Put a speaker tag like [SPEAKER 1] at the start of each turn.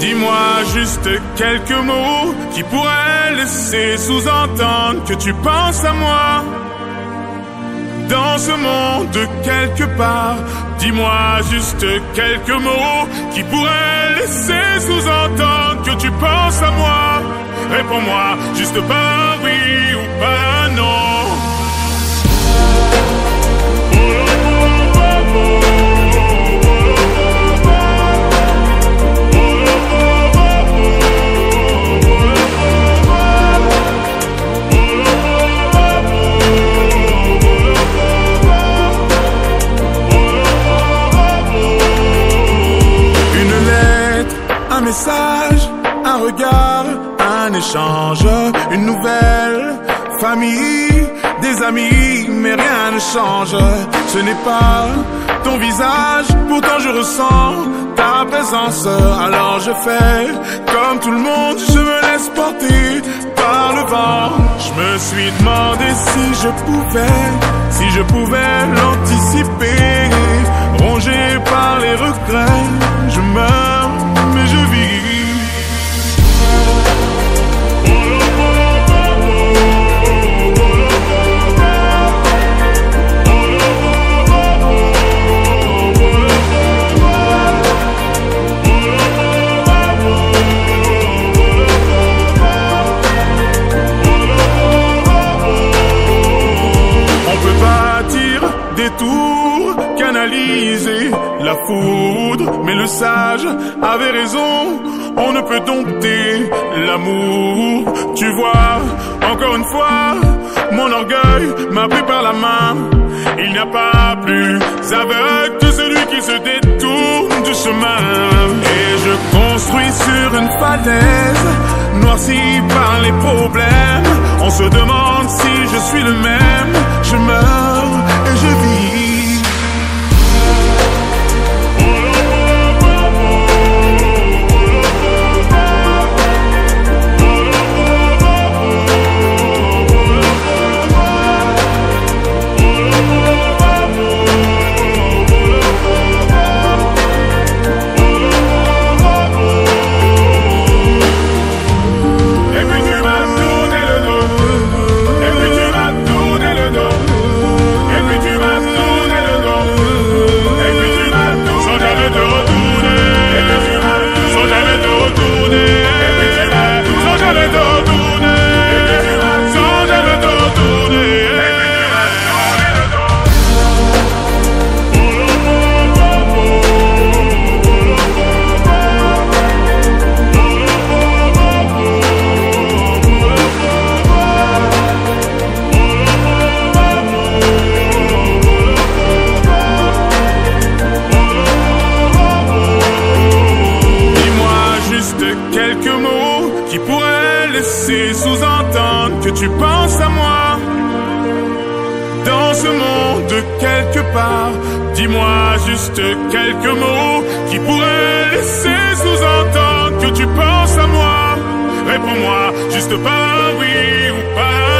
[SPEAKER 1] Dis-moi juste quelques mots qui pourraient laisser sous-entendre que tu penses à moi. Dans ce monde quelque part, dis-moi juste quelques mots qui pourraient laisser sous-entendre que tu penses à moi. Réponds-moi juste par oui ou par non. Un échange, une nouvelle famille, des amis, mais rien ne change. Ce n'est pas ton visage, pourtant je ressens ta présence. Alors je fais comme tout le monde, je me laisse porter par le vent. Je me suis demandé si je pouvais, si je pouvais l'anticiper. Des tours, canaliser la foudre, mais le sage avait raison. On ne peut dompter l'amour. Tu vois, encore une fois, mon orgueil m'a pris par la main. Il n'y a pas plus aveugle que celui qui se détourne du chemin. Et je construis sur une falaise, noirci par les problèmes. On se demande si je suis le même. Tu penses à moi. Dans ce monde quelque part, dis-moi juste quelques mots qui pourraient laisser sous-entendre que tu penses à moi. Réponds-moi juste par oui ou par.